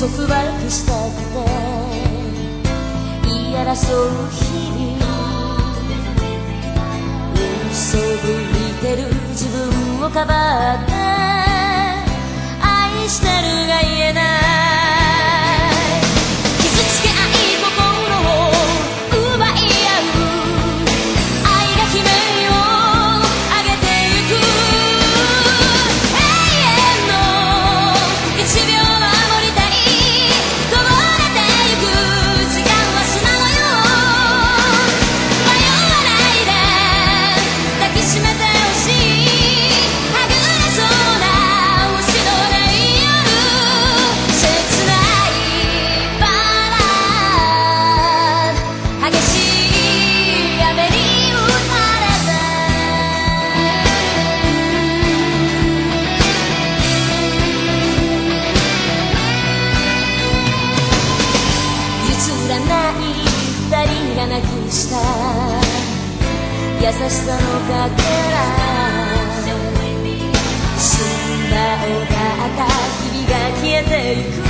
束縛したくて言い争う日々。嘘ぶいてる自分をかばって愛してるが言えない。て譲らない二人がなくした優しさのかけら。死んだ歌った日々が消えてゆく。